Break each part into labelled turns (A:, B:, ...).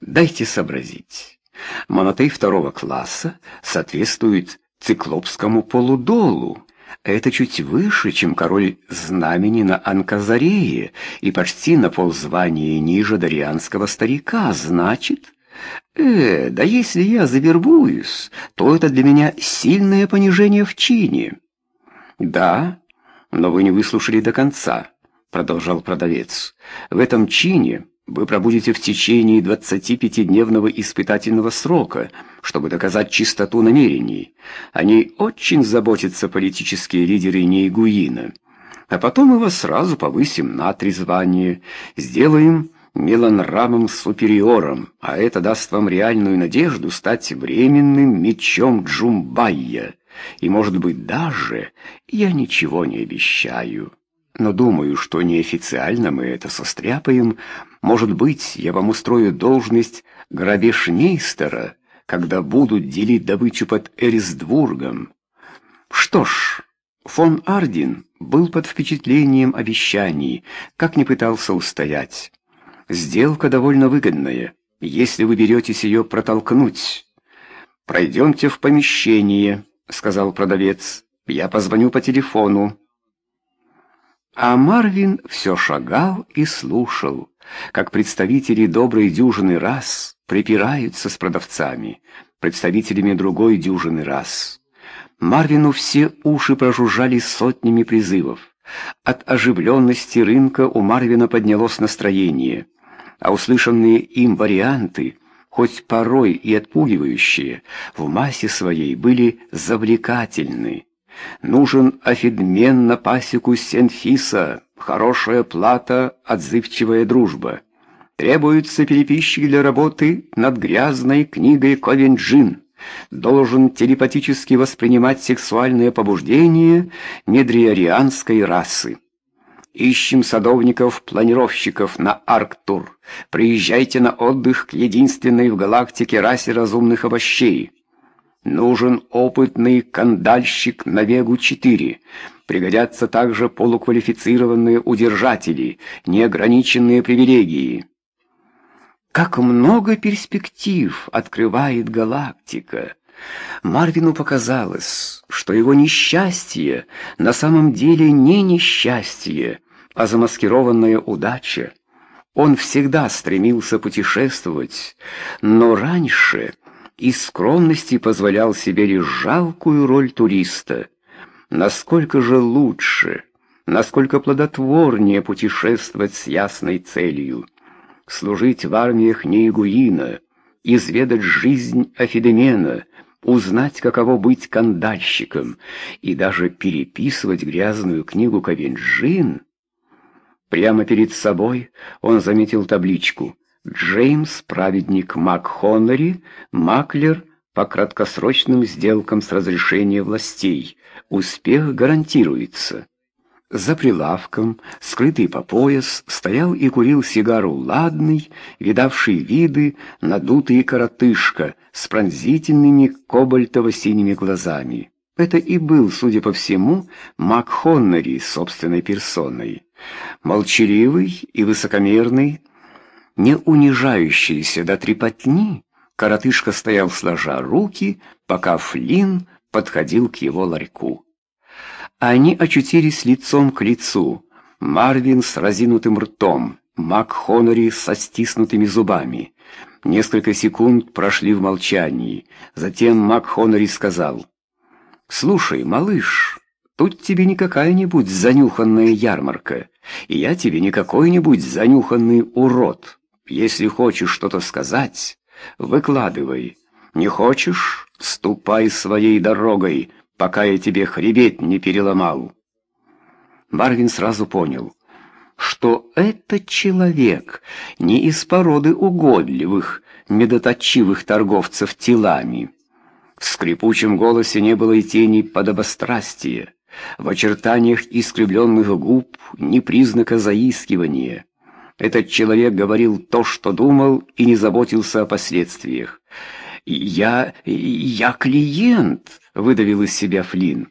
A: Дайте сообразить. Монотей второго класса соответствует циклопскому полудолу. Это чуть выше, чем король знамени на Анказарее и почти на ползвания ниже дарианского старика. Значит, э, да если я завербуюсь, то это для меня сильное понижение в чине. Да, но вы не выслушали до конца, продолжал продавец. В этом чине вы пробудете в течение 25-дневного испытательного срока, чтобы доказать чистоту намерений. Они очень заботятся политические лидеры Нейгуина. А потом мы вас сразу повысим на три звания, сделаем меланрамом супериором, а это даст вам реальную надежду стать временным мечом Джумбайя. И, может быть, даже я ничего не обещаю. Но думаю, что неофициально мы это состряпаем, может быть, я вам устрою должность грабежмейстера, когда будут делить добычу под Эрисдвургом. Что ж, фон Ардин был под впечатлением обещаний, как не пытался устоять. Сделка довольно выгодная, если вы беретесь ее протолкнуть. «Пройдемте в помещение», — сказал продавец. «Я позвоню по телефону». А Марвин все шагал и слушал как представители доброй дюжины раз припираются с продавцами, представителями другой дюжины раз. Марвину все уши прожужжали сотнями призывов. От оживленности рынка у Марвина поднялось настроение, а услышанные им варианты, хоть порой и отпугивающие, в массе своей были завлекательны. Нужен офидмен на пасеку Сенфиса, хорошая плата, отзывчивая дружба. Требуются переписчик для работы над грязной книгой Ковенджин. Должен телепатически воспринимать сексуальное побуждение недриарианской расы. Ищем садовников-планировщиков на Арктур. Приезжайте на отдых к единственной в галактике расе разумных овощей. Нужен опытный кандальщик на Вегу-4. Пригодятся также полуквалифицированные удержатели, неограниченные привилегии. Как много перспектив открывает галактика! Марвину показалось, что его несчастье на самом деле не несчастье, а замаскированная удача. Он всегда стремился путешествовать, но раньше из скромности позволял себе лишь жалкую роль туриста. Насколько же лучше, насколько плодотворнее путешествовать с ясной целью, служить в армиях Нейгуина, изведать жизнь Афидемена, узнать, каково быть кандальщиком, и даже переписывать грязную книгу Ковенджин. Прямо перед собой он заметил табличку Джеймс, праведник МакХоннери, маклер по краткосрочным сделкам с разрешения властей. Успех гарантируется. За прилавком, скрытый по пояс, стоял и курил сигару ладный, видавший виды, надутый коротышка с пронзительными кобальтово-синими глазами. Это и был, судя по всему, МакХоннери собственной персоной. Молчаливый и высокомерный, не унижающийся до трепотни, коротышка стоял сложа руки, пока Флинн подходил к его ларьку. Они очутились лицом к лицу. Марвин с разинутым ртом, Мак Хонори со стиснутыми зубами. Несколько секунд прошли в молчании. Затем Мак Хонори сказал, «Слушай, малыш, тут тебе не какая-нибудь занюханная ярмарка, и я тебе не какой-нибудь занюханный урод». Если хочешь что-то сказать, выкладывай. Не хочешь, ступай своей дорогой, пока я тебе хребет не переломал. Марвин сразу понял, что этот человек не из породы угодливых, медоточивых торговцев телами. В скрипучем голосе не было и тени подобострастия, в очертаниях искривленных губ ни признака заискивания. Этот человек говорил то, что думал, и не заботился о последствиях. «Я... я клиент», — выдавил из себя Флинн.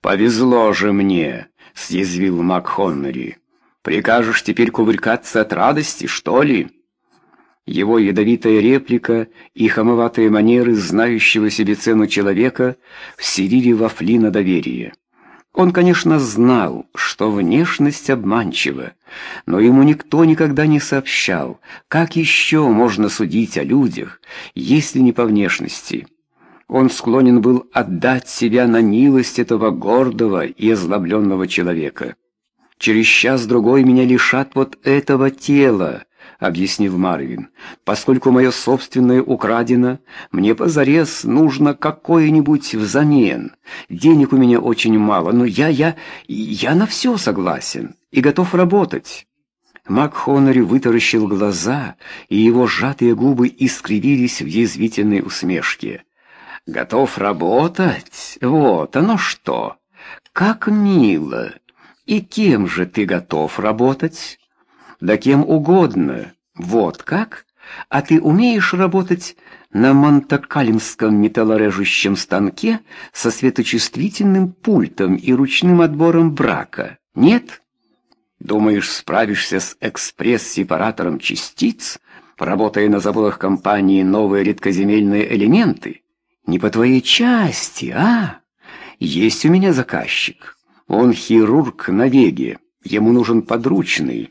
A: «Повезло же мне», — съязвил МакХоннери. «Прикажешь теперь кувыркаться от радости, что ли?» Его ядовитая реплика и хамоватые манеры знающего себе цену человека вселили во Флина доверие. Он, конечно, знал, что внешность обманчива, но ему никто никогда не сообщал, как еще можно судить о людях, если не по внешности. Он склонен был отдать себя на милость этого гордого и озлобленного человека. «Через час-другой меня лишат вот этого тела», — объяснил Марвин. «Поскольку мое собственное украдено, мне позарез нужно какое-нибудь взамен. Денег у меня очень мало, но я, я, я на все согласен и готов работать». Мак Хонори вытаращил глаза, и его сжатые губы искривились в язвительной усмешке. «Готов работать? Вот оно что! Как мило! И кем же ты готов работать?» Да кем угодно. Вот как? А ты умеешь работать на монтакалинском металлорежущем станке со светочувствительным пультом и ручным отбором брака? Нет? Думаешь, справишься с экспресс-сепаратором частиц, работая на заводах компании «Новые редкоземельные элементы»? Не по твоей части, а? Есть у меня заказчик. Он хирург на веге. Ему нужен подручный,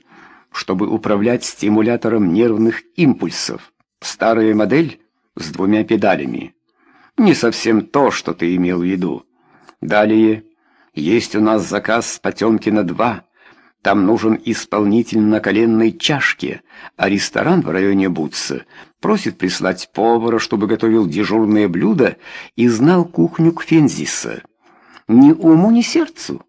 A: чтобы управлять стимулятором нервных импульсов. Старая модель с двумя педалями. Не совсем то, что ты имел в виду. Далее, есть у нас заказ Потемкина-2. Там нужен исполнитель на коленной чашке, а ресторан в районе Бутса просит прислать повара, чтобы готовил дежурные блюда и знал кухню Кфензиса. Ни уму, ни сердцу.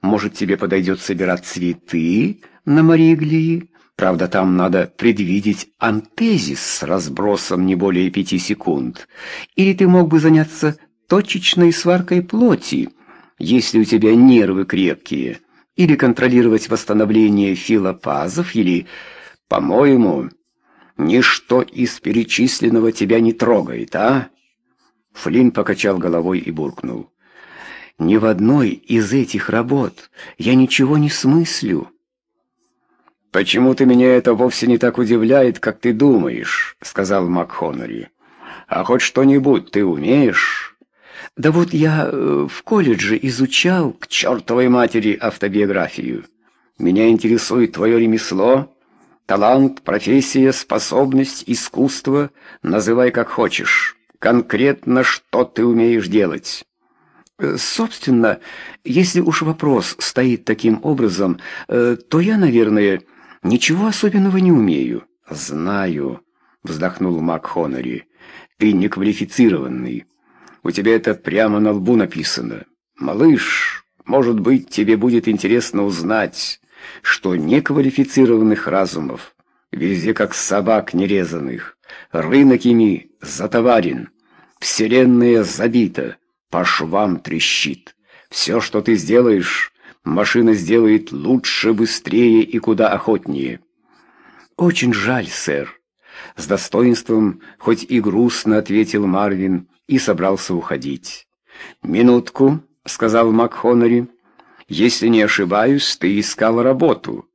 A: Может, тебе подойдет собирать цветы, на Мариглии. Правда, там надо предвидеть антезис с разбросом не более пяти секунд. Или ты мог бы заняться точечной сваркой плоти, если у тебя нервы крепкие, или контролировать восстановление филопазов, или, по-моему, ничто из перечисленного тебя не трогает, а? Флинн покачал головой и буркнул. «Ни в одной из этих работ я ничего не смыслю».
B: «Почему ты меня это вовсе не так удивляет, как ты думаешь?» — сказал МакХонори. «А хоть что-нибудь ты умеешь?»
A: «Да вот я э, в колледже изучал
B: к чертовой матери автобиографию. Меня интересует твое ремесло, талант, профессия, способность, искусство, называй как хочешь. Конкретно, что ты умеешь делать?»
A: э, «Собственно, если уж вопрос стоит таким образом, э, то я, наверное, Ничего особенного не умею.
B: Знаю, вздохнул МакХонори. Ты неквалифицированный. У тебя это прямо на лбу написано. Малыш, может быть, тебе будет интересно узнать, что неквалифицированных разумов везде как собак нерезанных. Рынок ими затоварен, вселенная забита, по швам трещит. Все, что ты сделаешь, машина сделает лучше, быстрее и куда охотнее.
A: Очень жаль, сэр. С достоинством, хоть и грустно, ответил Марвин и собрался уходить.
B: «Минутку», — сказал МакХонори. «Если не ошибаюсь, ты искал работу.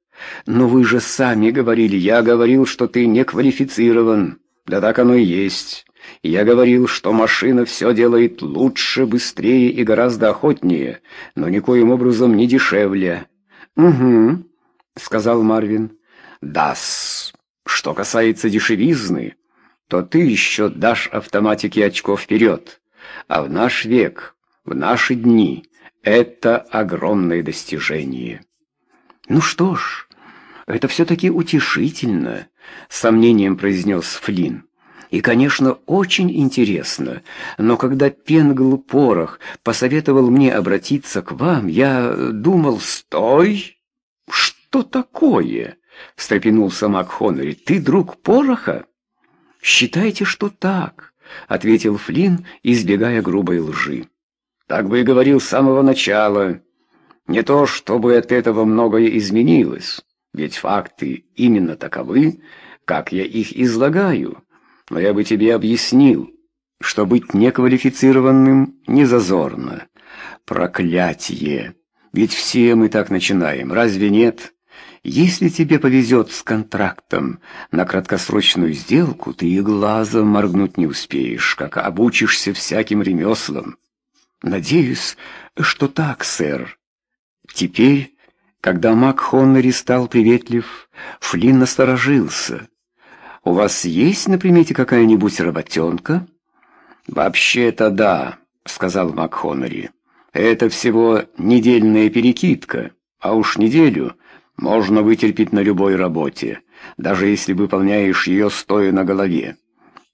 B: Но вы же сами говорили, я говорил, что ты не квалифицирован. Да так оно и есть. Я говорил, что машина все делает лучше, быстрее и гораздо охотнее, но никоим образом не дешевле.
A: «Угу», — сказал Марвин.
B: «Дас. Что касается дешевизны, то ты еще дашь автоматике очко вперед. А в наш век, в наши дни, это огромное достижение».
A: «Ну что ж, это все-таки утешительно», — сомнением произнес Флинн. И, конечно, очень интересно, но когда Пенгл Порох посоветовал мне обратиться к вам, я думал, стой! Что такое? встрепенулся МакХоннери. Ты друг Пороха? Считайте, что так, ответил Флинн, избегая грубой лжи.
B: Так бы и говорил с самого начала. Не то, чтобы от этого многое изменилось, ведь факты именно таковы, как я их излагаю но я бы тебе объяснил, что быть неквалифицированным не зазорно. Проклятие! Ведь все мы так начинаем, разве нет?
A: Если тебе повезет с контрактом на краткосрочную сделку, ты и глазом моргнуть не успеешь, как обучишься всяким ремеслам. Надеюсь, что так, сэр. Теперь, когда Мак Хоннери стал приветлив, Флинн насторожился. «У вас есть на примете какая-нибудь работенка?» «Вообще-то да», — сказал Мак Хоннери. «Это всего недельная перекидка, а уж неделю можно вытерпеть на любой работе, даже если выполняешь ее стоя на голове.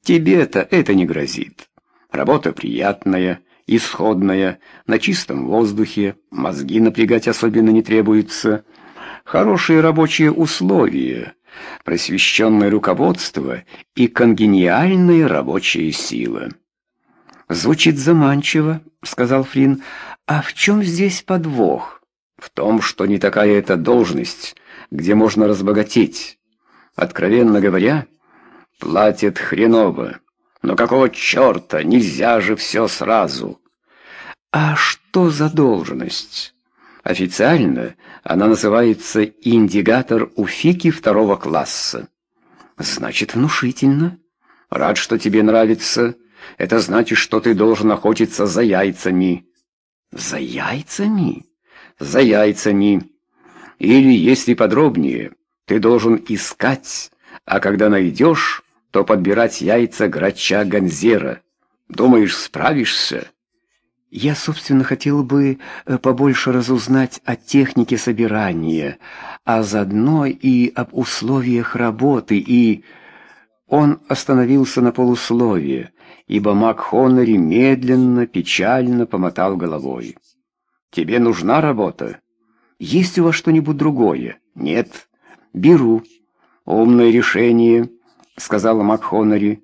A: Тебе-то это не грозит. Работа приятная, исходная, на чистом воздухе, мозги напрягать особенно не требуется. Хорошие рабочие условия, просвещенное руководство и конгениальная рабочая сила. «Звучит заманчиво», — сказал Флинн. «А в чем здесь подвох?» в том, что не такая это должность, где можно разбогатеть. Откровенно говоря, платят хреново. Но какого черта, нельзя же все сразу. А что за должность? Официально она называется «индикатор Уфики второго класса». Значит, внушительно. Рад, что тебе нравится. Это значит, что ты должен охотиться за яйцами. За яйцами? за яйцами. Или, если подробнее, ты должен искать, а когда найдешь, то подбирать яйца грача Ганзера. Думаешь, справишься? Я, собственно, хотел бы э, побольше разузнать о технике собирания, а заодно и об условиях работы, и... Он остановился на полусловие, ибо Мак Хоннери медленно, печально помотал головой. Тебе нужна работа? Есть у вас что-нибудь другое? Нет. Беру. Умное решение, сказала МакХоннери.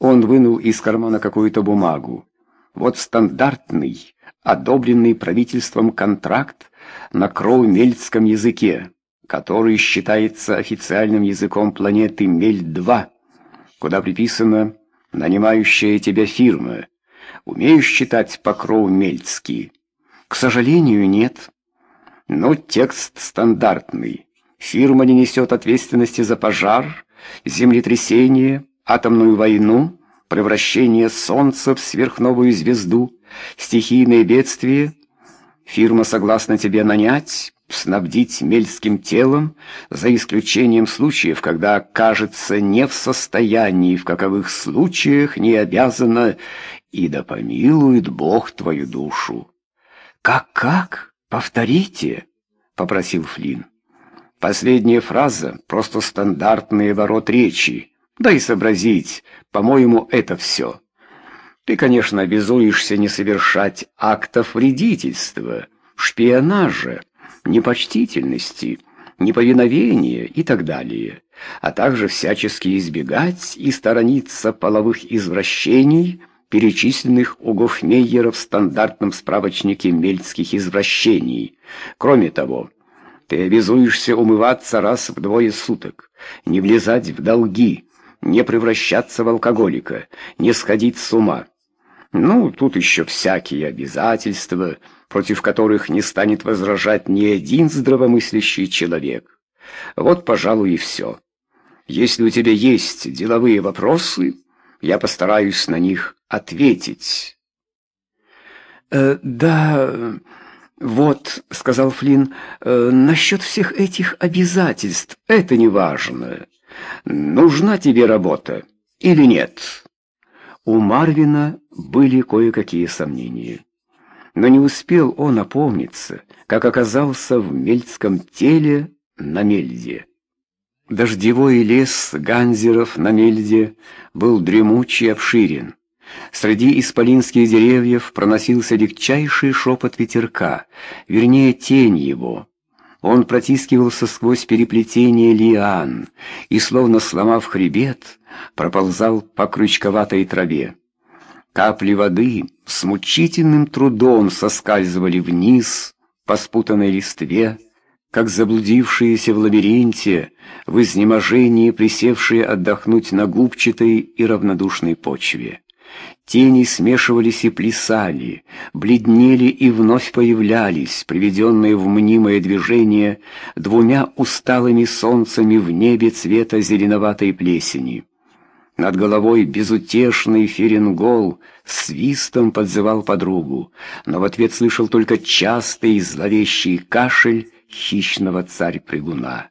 A: Он вынул из кармана какую-то бумагу. Вот стандартный, одобренный правительством контракт на кроу-мельтском языке, который считается официальным языком планеты Мельт-2, куда приписана нанимающая тебя фирма. Умеешь читать по-кроу-мельтски? К сожалению, нет. Но текст стандартный. Фирма не несет ответственности за пожар, землетрясение, атомную войну, превращение Солнца в сверхновую звезду, стихийные бедствия. Фирма согласна тебе нанять, снабдить мельским телом, за исключением случаев, когда окажется не в состоянии, в каковых случаях не обязана, и да помилует Бог твою душу. «Как-как? Повторите?» — попросил Флинн. «Последняя фраза — просто стандартный ворот речи. Да и сообразить, по-моему, это все. Ты, конечно, обязуешься не совершать актов вредительства, шпионажа, непочтительности, неповиновения и так далее, а также всячески избегать и сторониться половых извращений — перечисленных у Гофмейера в стандартном справочнике мельтских извращений. Кроме того, ты обязуешься умываться раз в двое суток, не влезать в долги, не превращаться в алкоголика, не сходить с ума. Ну, тут еще всякие обязательства, против которых не станет возражать ни один здравомыслящий человек. Вот, пожалуй, и все. Если у тебя есть деловые вопросы, я постараюсь на них ответить. «Э, «Да, вот», — сказал Флинн, э, — «насчет всех этих обязательств это не важно. Нужна тебе работа или нет?» У Марвина были кое-какие сомнения. Но не успел он опомниться, как оказался в мельдском теле на Мельде. Дождевой лес ганзеров на Мельде был дремучий и обширен. Среди исполинских деревьев проносился легчайший шепот ветерка, вернее, тень его. Он протискивался сквозь переплетение лиан и, словно сломав хребет, проползал по крючковатой траве. Капли воды с мучительным трудом соскальзывали вниз по спутанной листве, как заблудившиеся в лабиринте, в изнеможении присевшие отдохнуть на губчатой и равнодушной почве. Тени смешивались и плясали, бледнели и вновь появлялись, приведенные в мнимое движение двумя усталыми солнцами в небе цвета зеленоватой плесени. Над головой безутешный ференгол свистом подзывал подругу, но в ответ слышал только частый зловещий кашель хищного царь-прыгуна.